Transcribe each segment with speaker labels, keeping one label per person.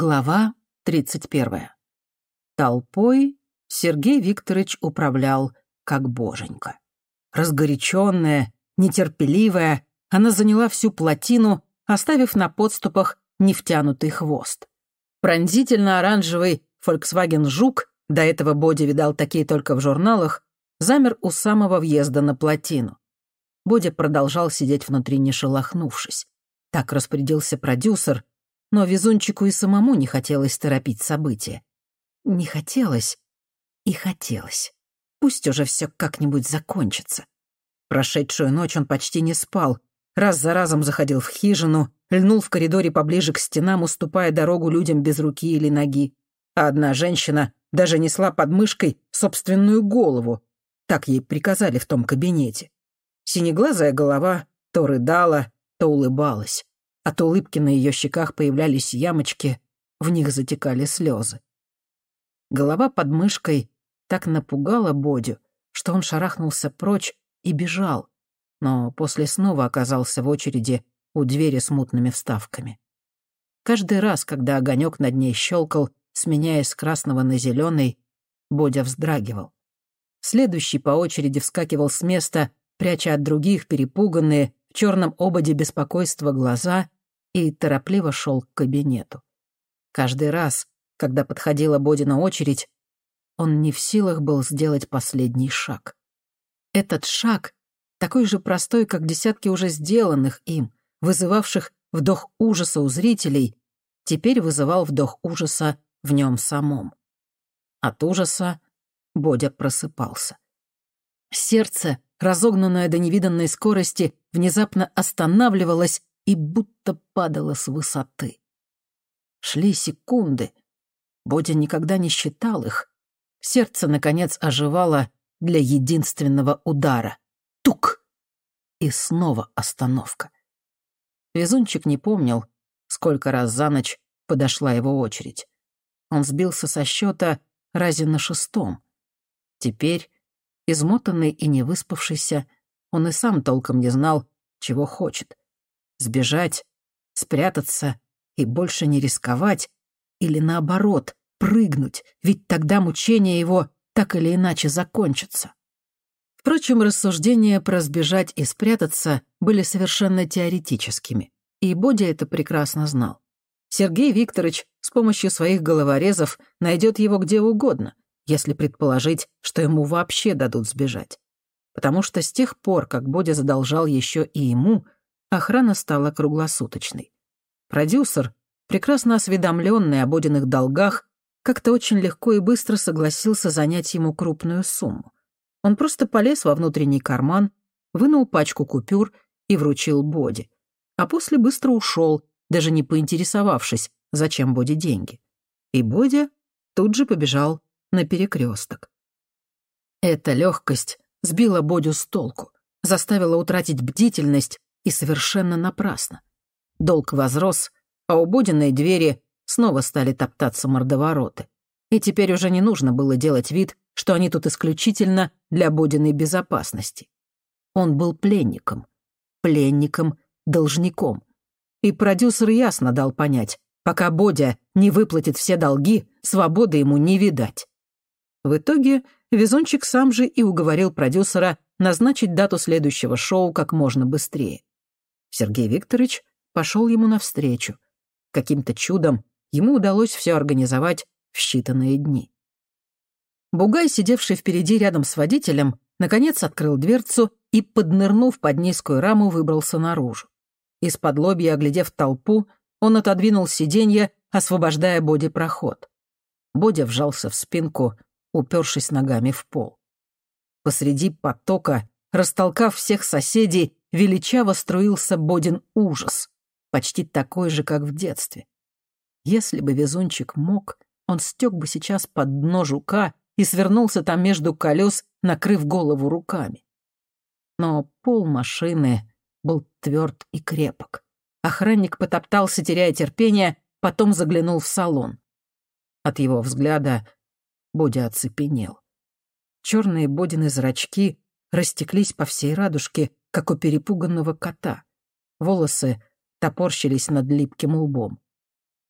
Speaker 1: Глава 31. Толпой Сергей Викторович управлял как боженька. Разгоряченная, нетерпеливая, она заняла всю плотину, оставив на подступах нефтянутый хвост. Пронзительно-оранжевый Volkswagen «Жук», до этого Боди видал такие только в журналах, замер у самого въезда на плотину. Бодя продолжал сидеть внутри, не шелохнувшись. Так распорядился продюсер, но везунчику и самому не хотелось торопить события. Не хотелось и хотелось. Пусть уже все как-нибудь закончится. Прошедшую ночь он почти не спал, раз за разом заходил в хижину, льнул в коридоре поближе к стенам, уступая дорогу людям без руки или ноги. А одна женщина даже несла под мышкой собственную голову. Так ей приказали в том кабинете. Синеглазая голова то рыдала, то улыбалась. От улыбки на ее щеках появлялись ямочки, в них затекали слезы. Голова под мышкой так напугала Бодю, что он шарахнулся прочь и бежал, но после снова оказался в очереди у двери с мутными вставками. Каждый раз, когда огонек над ней щелкал, сменяясь с красного на зеленый, Бодя вздрагивал. Следующий по очереди вскакивал с места, пряча от других перепуганные, в черном ободе беспокойства глаза, и торопливо шел к кабинету. Каждый раз, когда подходила Бодина очередь, он не в силах был сделать последний шаг. Этот шаг, такой же простой, как десятки уже сделанных им, вызывавших вдох ужаса у зрителей, теперь вызывал вдох ужаса в нем самом. От ужаса Бодя просыпался. Сердце, разогнанное до невиданной скорости, внезапно останавливалось и будто падала с высоты. Шли секунды. Бодя никогда не считал их. Сердце, наконец, оживало для единственного удара. Тук! И снова остановка. Везунчик не помнил, сколько раз за ночь подошла его очередь. Он сбился со счета разе на шестом. Теперь, измотанный и не выспавшийся, он и сам толком не знал, чего хочет сбежать, спрятаться и больше не рисковать, или наоборот, прыгнуть, ведь тогда мучения его так или иначе закончатся. Впрочем, рассуждения про сбежать и спрятаться были совершенно теоретическими, и Бодя это прекрасно знал. Сергей Викторович с помощью своих головорезов найдет его где угодно, если предположить, что ему вообще дадут сбежать. Потому что с тех пор, как Бодя задолжал еще и ему, охрана стала круглосуточной. Продюсер, прекрасно осведомленный об Одиных долгах, как-то очень легко и быстро согласился занять ему крупную сумму. Он просто полез во внутренний карман, вынул пачку купюр и вручил Боди. А после быстро ушел, даже не поинтересовавшись, зачем Боди деньги. И Бодя тут же побежал на перекресток. Эта легкость сбила Бодю с толку, заставила утратить бдительность и совершенно напрасно. Долг возрос, а у Бодиной двери снова стали топтаться мордовороты. И теперь уже не нужно было делать вид, что они тут исключительно для Бодиной безопасности. Он был пленником. Пленником, должником. И продюсер ясно дал понять, пока Бодя не выплатит все долги, свободы ему не видать. В итоге Везунчик сам же и уговорил продюсера назначить дату следующего шоу как можно быстрее. Сергей Викторович пошел ему навстречу. Каким-то чудом ему удалось все организовать в считанные дни. Бугай, сидевший впереди рядом с водителем, наконец открыл дверцу и, поднырнув под низкую раму, выбрался наружу. Из-под лобья, оглядев толпу, он отодвинул сиденье, освобождая Боди проход. Бодя вжался в спинку, упершись ногами в пол. Посреди потока, растолкав всех соседей, величаво струился Бодин ужас, почти такой же, как в детстве. Если бы везунчик мог, он стек бы сейчас под дно жука и свернулся там между колес, накрыв голову руками. Но пол машины был тверд и крепок. Охранник потоптался, теряя терпение, потом заглянул в салон. От его взгляда Бодя оцепенел. Черные Бодины зрачки растеклись по всей радужке, как у перепуганного кота. Волосы топорщились над липким лбом.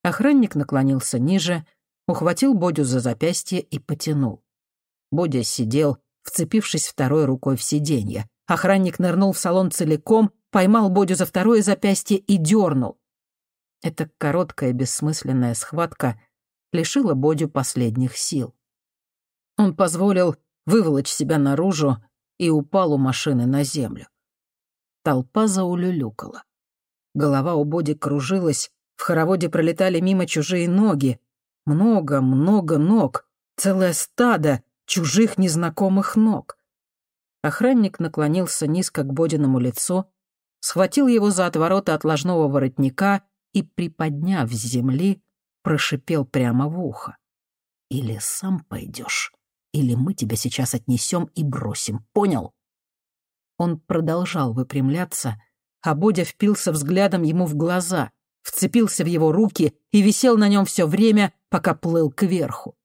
Speaker 1: Охранник наклонился ниже, ухватил Бодю за запястье и потянул. Бодя сидел, вцепившись второй рукой в сиденье. Охранник нырнул в салон целиком, поймал Бодю за второе запястье и дернул. Эта короткая бессмысленная схватка лишила Бодю последних сил. Он позволил выволочь себя наружу и упал у машины на землю. Толпа заулюлюкала. Голова у Боди кружилась, в хороводе пролетали мимо чужие ноги. Много-много ног, целое стадо чужих незнакомых ног. Охранник наклонился низко к Бодиному лицу, схватил его за отвороты отложного воротника и, приподняв с земли, прошипел прямо в ухо. «Или сам пойдешь, или мы тебя сейчас отнесем и бросим, понял?» Он продолжал выпрямляться, а Бодя впился взглядом ему в глаза, вцепился в его руки и висел на нем все время, пока плыл кверху.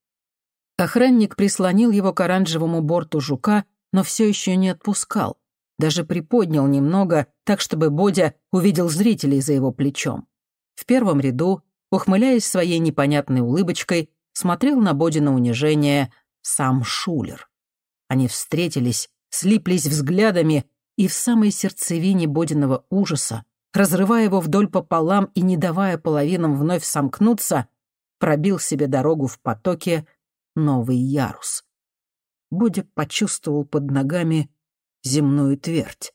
Speaker 1: Охранник прислонил его к оранжевому борту жука, но все еще не отпускал. Даже приподнял немного, так чтобы Бодя увидел зрителей за его плечом. В первом ряду, ухмыляясь своей непонятной улыбочкой, смотрел на Бодина унижение сам Шулер. Они встретились, слиплись взглядами, и в самой сердцевине Бодиного ужаса, разрывая его вдоль пополам и не давая половинам вновь сомкнуться, пробил себе дорогу в потоке новый ярус. Бодя почувствовал под ногами земную твердь.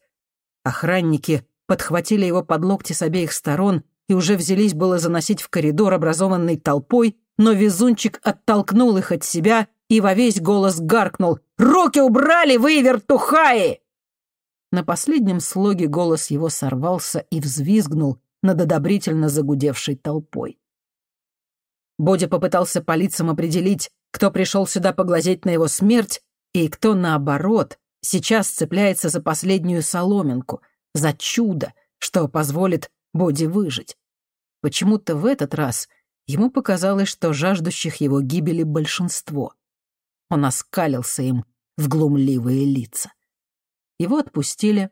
Speaker 1: Охранники подхватили его под локти с обеих сторон и уже взялись было заносить в коридор, образованный толпой, но везунчик оттолкнул их от себя и во весь голос гаркнул «Руки убрали, вы, вертухаи!» На последнем слоге голос его сорвался и взвизгнул над одобрительно загудевшей толпой. Бодя попытался по лицам определить, кто пришел сюда поглазеть на его смерть, и кто, наоборот, сейчас цепляется за последнюю соломинку, за чудо, что позволит Боди выжить. Почему-то в этот раз ему показалось, что жаждущих его гибели большинство. Он оскалился им в глумливые лица. Его отпустили.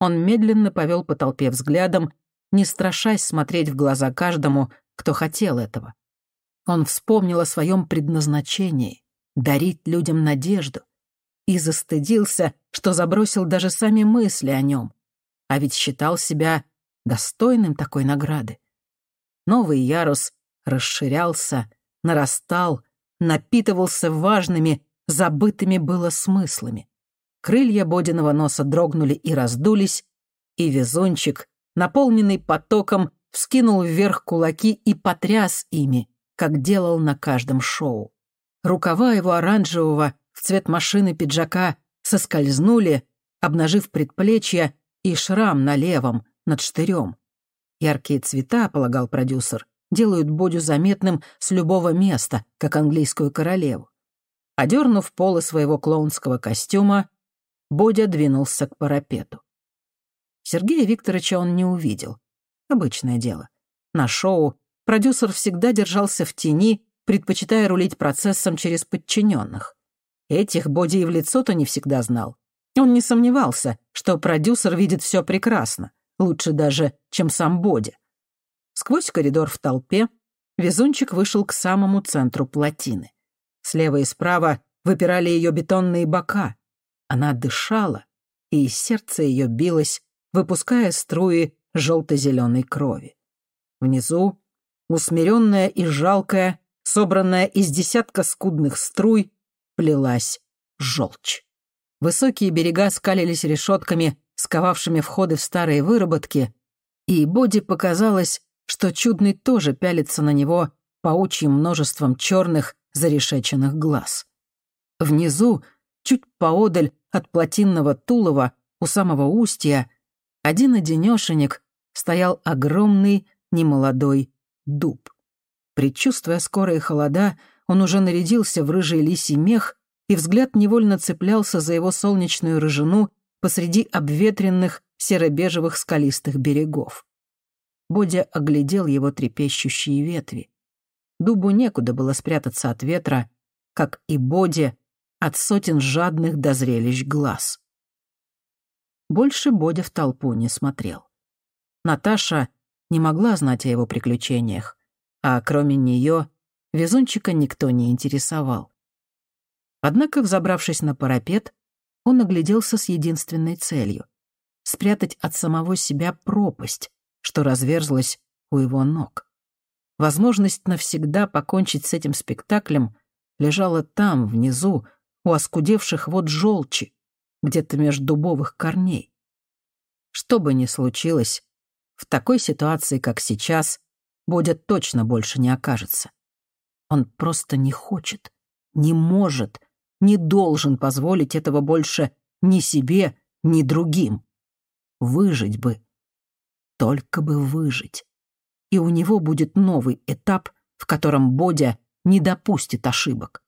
Speaker 1: Он медленно повел по толпе взглядом, не страшась смотреть в глаза каждому, кто хотел этого. Он вспомнил о своем предназначении — дарить людям надежду, и застыдился, что забросил даже сами мысли о нем, а ведь считал себя достойным такой награды. Новый ярус расширялся, нарастал, напитывался важными, забытыми было смыслами. Крылья Бодиного носа дрогнули и раздулись, и везунчик, наполненный потоком, вскинул вверх кулаки и потряс ими, как делал на каждом шоу. Рукава его оранжевого в цвет машины пиджака соскользнули, обнажив предплечья и шрам на левом, над штырем. Яркие цвета, полагал продюсер, делают Бодю заметным с любого места, как английскую королеву. Одернув полы своего клоунского костюма, Бодя двинулся к парапету. Сергея Викторовича он не увидел. Обычное дело. На шоу продюсер всегда держался в тени, предпочитая рулить процессом через подчиненных. Этих Боди и в лицо-то не всегда знал. Он не сомневался, что продюсер видит все прекрасно, лучше даже, чем сам Боди. Сквозь коридор в толпе везунчик вышел к самому центру плотины. Слева и справа выпирали ее бетонные бока, она дышала, и сердце ее билось, выпуская струи желто-зеленой крови. Внизу, усмиренная и жалкая, собранная из десятка скудных струй, плелась желчь. Высокие берега скалились решетками, сковавшими входы в старые выработки, и Боди показалось, что чудный тоже пялится на него паучьим множеством черных зарешеченных глаз. Внизу, чуть поодаль, от плотинного Тулова у самого устья один-одинешенек стоял огромный немолодой дуб. Предчувствуя скорые холода, он уже нарядился в рыжий лисий мех, и взгляд невольно цеплялся за его солнечную рыжину посреди обветренных серо-бежевых скалистых берегов. Бодя оглядел его трепещущие ветви. Дубу некуда было спрятаться от ветра, как и Боде от сотен жадных до зрелищ глаз. Больше Бодя в толпу не смотрел. Наташа не могла знать о его приключениях, а кроме нее везунчика никто не интересовал. Однако, взобравшись на парапет, он огляделся с единственной целью — спрятать от самого себя пропасть, что разверзлась у его ног. Возможность навсегда покончить с этим спектаклем лежала там, внизу, у оскудевших вод желчи, где-то между дубовых корней. Что бы ни случилось, в такой ситуации, как сейчас, Бодя точно больше не окажется. Он просто не хочет, не может, не должен позволить этого больше ни себе, ни другим. Выжить бы. Только бы выжить. И у него будет новый этап, в котором Бодя не допустит ошибок.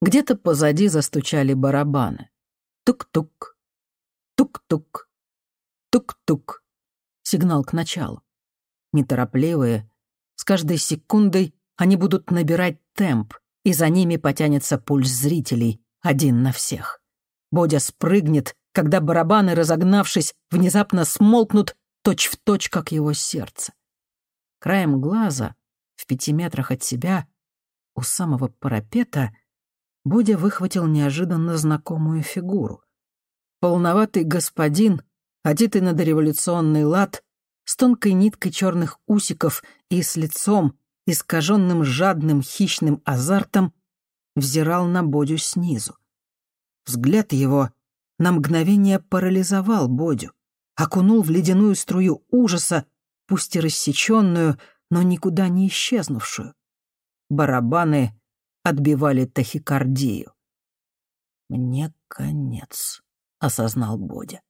Speaker 1: Где-то позади застучали барабаны. Тук-тук, тук-тук, тук-тук. Сигнал к началу. Неторопливые, с каждой секундой они будут набирать темп, и за ними потянется пульс зрителей, один на всех. Бодя спрыгнет, когда барабаны, разогнавшись, внезапно смолкнут точь-в-точь, точь, как его сердце. Краем глаза, в пяти метрах от себя, у самого парапета, Бодя выхватил неожиданно знакомую фигуру. Полноватый господин, одетый на дореволюционный лад, с тонкой ниткой черных усиков и с лицом, искаженным жадным хищным азартом, взирал на Бодю снизу. Взгляд его на мгновение парализовал Бодю, окунул в ледяную струю ужаса, пусть и рассеченную, но никуда не исчезнувшую. Барабаны отбивали тахикардию. «Мне конец», — осознал Бодя.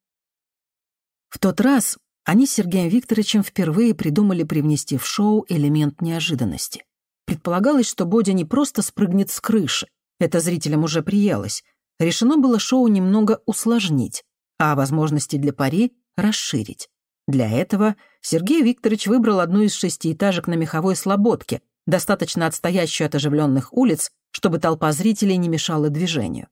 Speaker 1: В тот раз они с Сергеем Викторовичем впервые придумали привнести в шоу элемент неожиданности. Предполагалось, что Бодя не просто спрыгнет с крыши, это зрителям уже приелось. Решено было шоу немного усложнить, а возможности для пари расширить. Для этого Сергей Викторович выбрал одну из шестиэтажек на Меховой Слободке, достаточно отстоящую от оживленных улиц, чтобы толпа зрителей не мешала движению.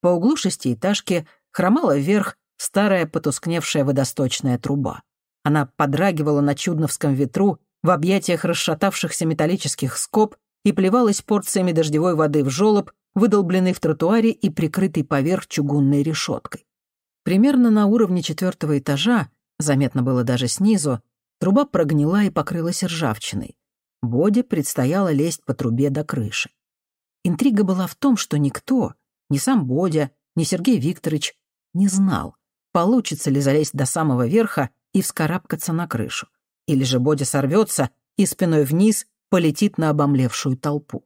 Speaker 1: По углу шестиэтажки хромала вверх старая потускневшая водосточная труба. Она подрагивала на чудновском ветру в объятиях расшатавшихся металлических скоб и плевалась порциями дождевой воды в жёлоб, выдолбленный в тротуаре и прикрытый поверх чугунной решеткой. Примерно на уровне четвертого этажа, заметно было даже снизу, труба прогнила и покрылась ржавчиной. Боде предстояло лезть по трубе до крыши. Интрига была в том, что никто, ни сам Бодя, ни Сергей Викторович, не знал, получится ли залезть до самого верха и вскарабкаться на крышу. Или же Бодя сорвется и спиной вниз полетит на обомлевшую толпу.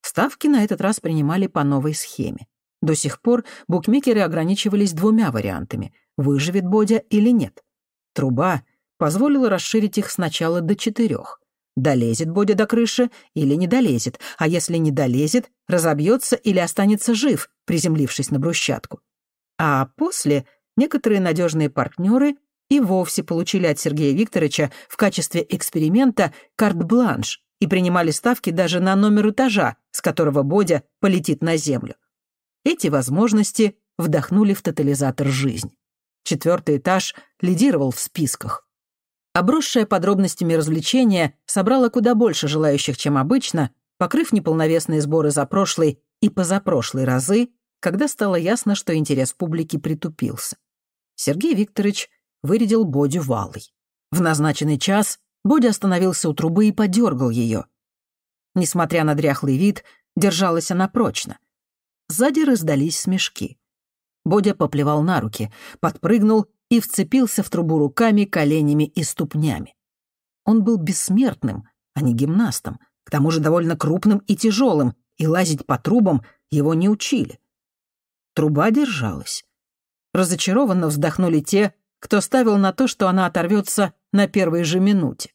Speaker 1: Ставки на этот раз принимали по новой схеме. До сих пор букмекеры ограничивались двумя вариантами — выживет Бодя или нет. Труба позволила расширить их сначала до четырех. Долезет Бодя до крыши или не долезет, а если не долезет, разобьется или останется жив, приземлившись на брусчатку. А после некоторые надежные партнеры и вовсе получили от Сергея Викторовича в качестве эксперимента карт-бланш и принимали ставки даже на номер этажа, с которого Бодя полетит на землю. Эти возможности вдохнули в тотализатор жизнь. Четвертый этаж лидировал в списках. Обросшее подробностями развлечения собрало куда больше желающих, чем обычно, покрыв неполновесные сборы за прошлый и позапрошлый разы, когда стало ясно, что интерес публики притупился. Сергей Викторович вырядил Бодю валой. В назначенный час Бодя остановился у трубы и подергал ее. Несмотря на дряхлый вид, держалась она прочно. Сзади раздались смешки. Бодя поплевал на руки, подпрыгнул и вцепился в трубу руками, коленями и ступнями. Он был бессмертным, а не гимнастом, к тому же довольно крупным и тяжелым, и лазить по трубам его не учили. Труба держалась. Разочарованно вздохнули те, кто ставил на то, что она оторвется на первой же минуте.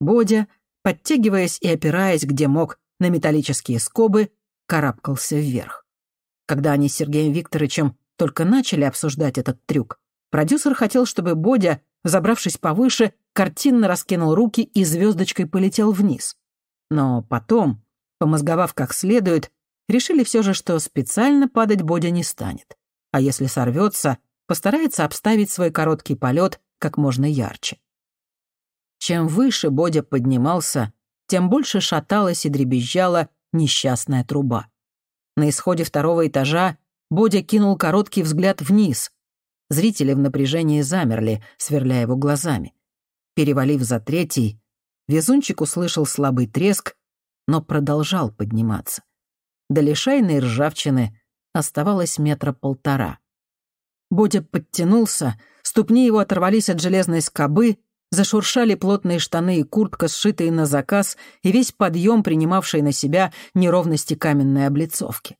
Speaker 1: Бодя, подтягиваясь и опираясь, где мог, на металлические скобы, карабкался вверх. Когда они с Сергеем Викторовичем только начали обсуждать этот трюк, продюсер хотел, чтобы Бодя, забравшись повыше, картинно раскинул руки и звездочкой полетел вниз. Но потом, помозговав как следует, решили все же, что специально падать Бодя не станет. А если сорвется, постарается обставить свой короткий полет как можно ярче. Чем выше Бодя поднимался, тем больше шаталась и дребезжала несчастная труба. На исходе второго этажа Бодя кинул короткий взгляд вниз. Зрители в напряжении замерли, сверляя его глазами. Перевалив за третий, везунчик услышал слабый треск, но продолжал подниматься. До лишайной ржавчины оставалось метра полтора. Бодя подтянулся, ступни его оторвались от железной скобы, зашуршали плотные штаны и куртка, сшитые на заказ, и весь подъем, принимавший на себя неровности каменной облицовки.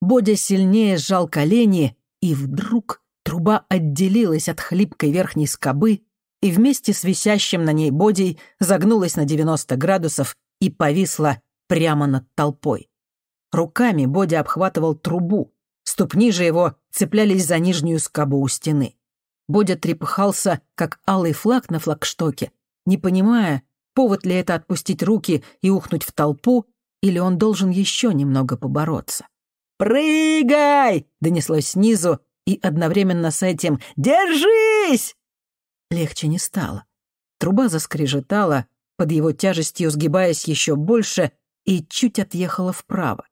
Speaker 1: Бодя сильнее сжал колени, и вдруг труба отделилась от хлипкой верхней скобы и вместе с висящим на ней бодей загнулась на 90 градусов и повисла прямо над толпой. Руками Бодя обхватывал трубу, ступни же его цеплялись за нижнюю скобу у стены. Бодя трепыхался, как алый флаг на флагштоке, не понимая, повод ли это отпустить руки и ухнуть в толпу, или он должен еще немного побороться. «Прыгай!» — донеслось снизу, и одновременно с этим «Держись!» Легче не стало. Труба заскрежетала, под его тяжестью сгибаясь еще больше, и чуть отъехала вправо.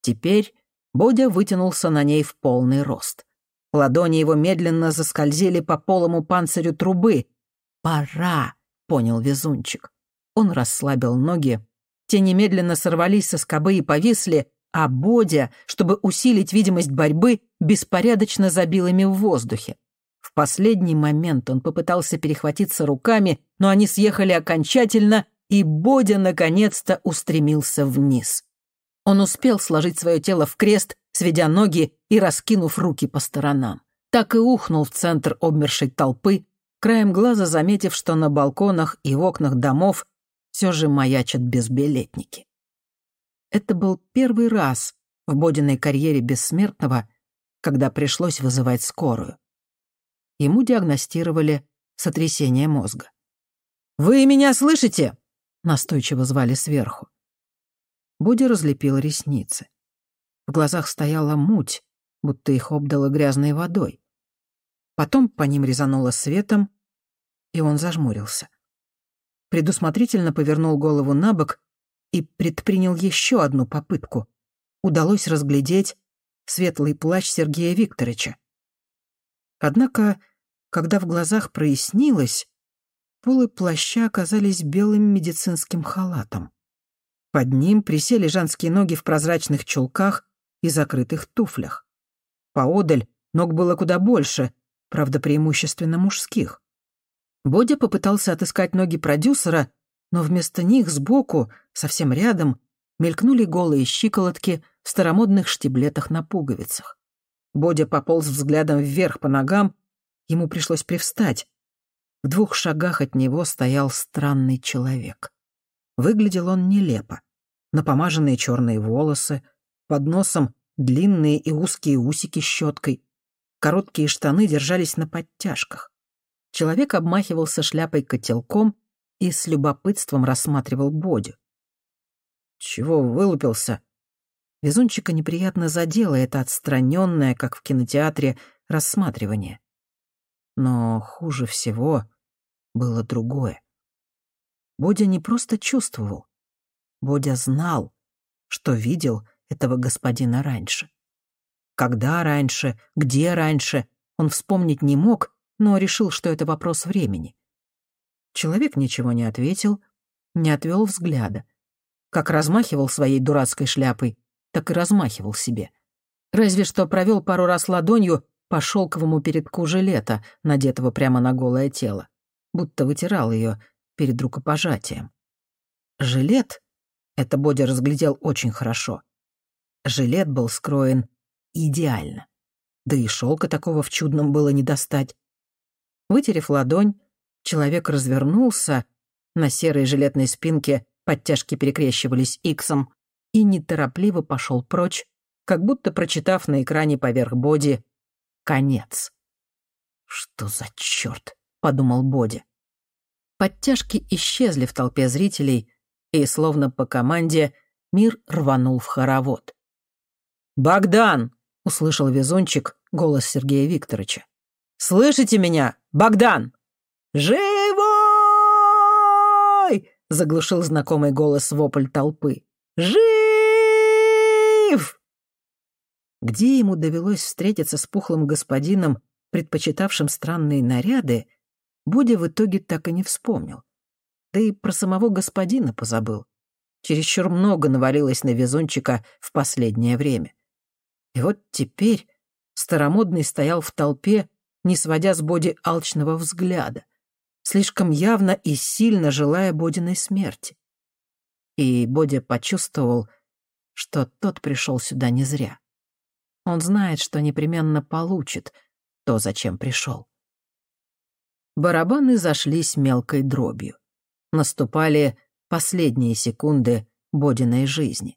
Speaker 1: Теперь Бодя вытянулся на ней в полный рост. Ладони его медленно заскользили по полому панцирю трубы. «Пора», — понял везунчик. Он расслабил ноги. Те немедленно сорвались со скобы и повисли, а Бодя, чтобы усилить видимость борьбы, беспорядочно забил ими в воздухе. В последний момент он попытался перехватиться руками, но они съехали окончательно, и Бодя наконец-то устремился вниз. Он успел сложить свое тело в крест сведя ноги и раскинув руки по сторонам. Так и ухнул в центр обмершей толпы, краем глаза заметив, что на балконах и в окнах домов все же маячат безбилетники. Это был первый раз в Бодиной карьере бессмертного, когда пришлось вызывать скорую. Ему диагностировали сотрясение мозга. «Вы меня слышите?» — настойчиво звали сверху. Боди разлепил ресницы. В глазах стояла муть, будто их обдало грязной водой. Потом по ним резануло светом, и он зажмурился. Предусмотрительно повернул голову на бок и предпринял еще одну попытку. Удалось разглядеть светлый плащ Сергея Викторовича. Однако, когда в глазах прояснилось, полы плаща оказались белым медицинским халатом. Под ним присели женские ноги в прозрачных чулках и закрытых туфлях. Поодаль ног было куда больше, правда, преимущественно мужских. Бодя попытался отыскать ноги продюсера, но вместо них сбоку, совсем рядом, мелькнули голые щиколотки в старомодных штиблетах на пуговицах. Бодя пополз взглядом вверх по ногам, ему пришлось привстать. В двух шагах от него стоял странный человек. Выглядел он нелепо. Напомаженные черные волосы, под носом длинные и узкие усики щеткой. Короткие штаны держались на подтяжках. Человек обмахивался шляпой-котелком и с любопытством рассматривал Бодю. «Чего вылупился?» Везунчика неприятно задело это отстраненное, как в кинотеатре, рассматривание. Но хуже всего было другое. Бодя не просто чувствовал. Бодя знал, что видел этого господина раньше. Когда раньше, где раньше, он вспомнить не мог, но решил, что это вопрос времени. Человек ничего не ответил, не отвел взгляда. Как размахивал своей дурацкой шляпой, так и размахивал себе. Разве что провел пару раз ладонью по шелковому передку жилета, надетого прямо на голое тело, будто вытирал ее перед рукопожатием. Жилет, это Бодя разглядел очень хорошо, Жилет был скроен идеально. Да и шелка такого в чудном было не достать. Вытерев ладонь, человек развернулся, на серой жилетной спинке подтяжки перекрещивались иксом, и неторопливо пошел прочь, как будто прочитав на экране поверх Боди «Конец». «Что за черт?» — подумал Боди. Подтяжки исчезли в толпе зрителей, и, словно по команде, мир рванул в хоровод. «Богдан!» — услышал везунчик голос Сергея Викторовича. «Слышите меня, Богдан?» «Живой!» — заглушил знакомый голос вопль толпы. «Жив!» Где ему довелось встретиться с пухлым господином, предпочитавшим странные наряды, Бодя в итоге так и не вспомнил. Да и про самого господина позабыл. Чересчур много навалилось на везунчика в последнее время. И вот теперь старомодный стоял в толпе, не сводя с Боди алчного взгляда, слишком явно и сильно желая Бодиной смерти. И Бодя почувствовал, что тот пришел сюда не зря. Он знает, что непременно получит то, зачем пришел. Барабаны зашлись мелкой дробью. Наступали последние секунды Бодиной жизни.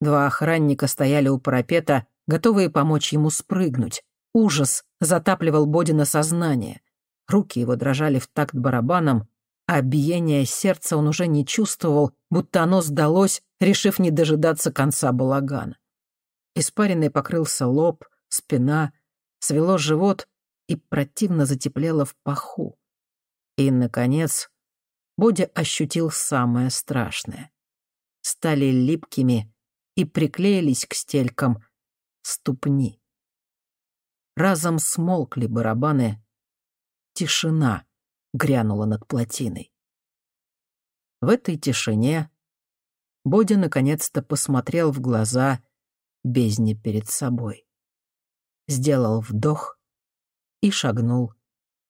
Speaker 1: Два охранника стояли у парапета, готовые помочь ему спрыгнуть. Ужас затапливал Бодина сознание. Руки его дрожали в такт барабаном, а биение сердца он уже не чувствовал, будто оно сдалось, решив не дожидаться конца балагана. Испаренный покрылся лоб, спина, свело живот и противно затеплело в паху. И, наконец, Бодя ощутил самое страшное. Стали липкими и приклеились к стелькам ступни. Разом смолкли барабаны. Тишина грянула над плотиной. В этой тишине Бодя наконец-то посмотрел в глаза бездне перед собой. Сделал вдох и шагнул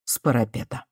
Speaker 1: с парапета.